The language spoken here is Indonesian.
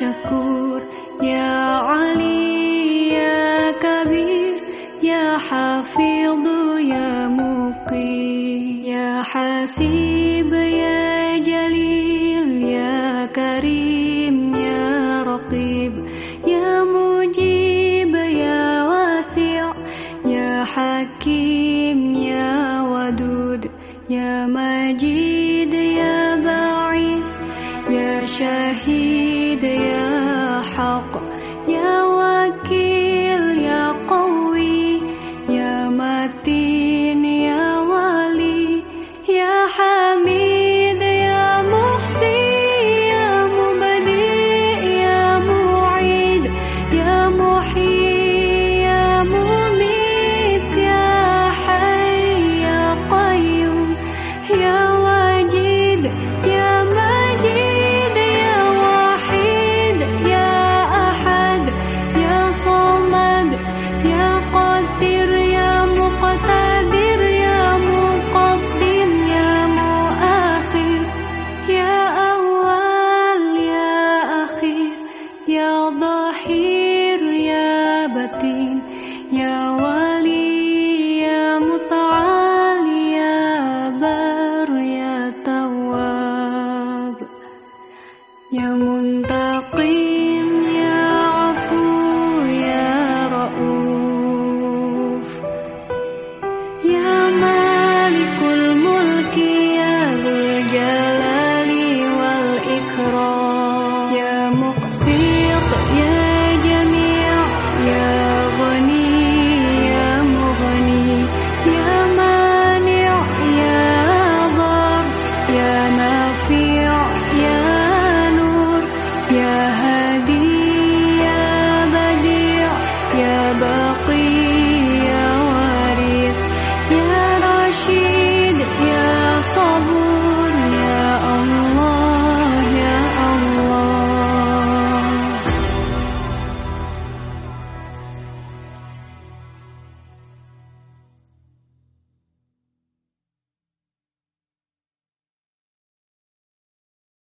syakur Ya Ali Ya Kabir Ya Hafidhu Ya Muqi Ya Hasib Ya Jalil Ya Karim Ya Raqib Ya Mujib Ya Wasi' Ya Hakim Ya Wadud Ya Majid. held the heat.